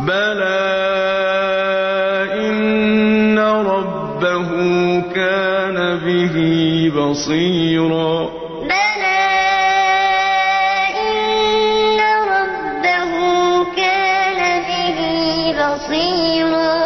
بَلَىٰ إِنَّ رَبَّهُ كَانَ بِهِ بَصِيرًا بَلَىٰ إِنَّ رَبَّهُ كَانَ بِهِ بَصِيرًا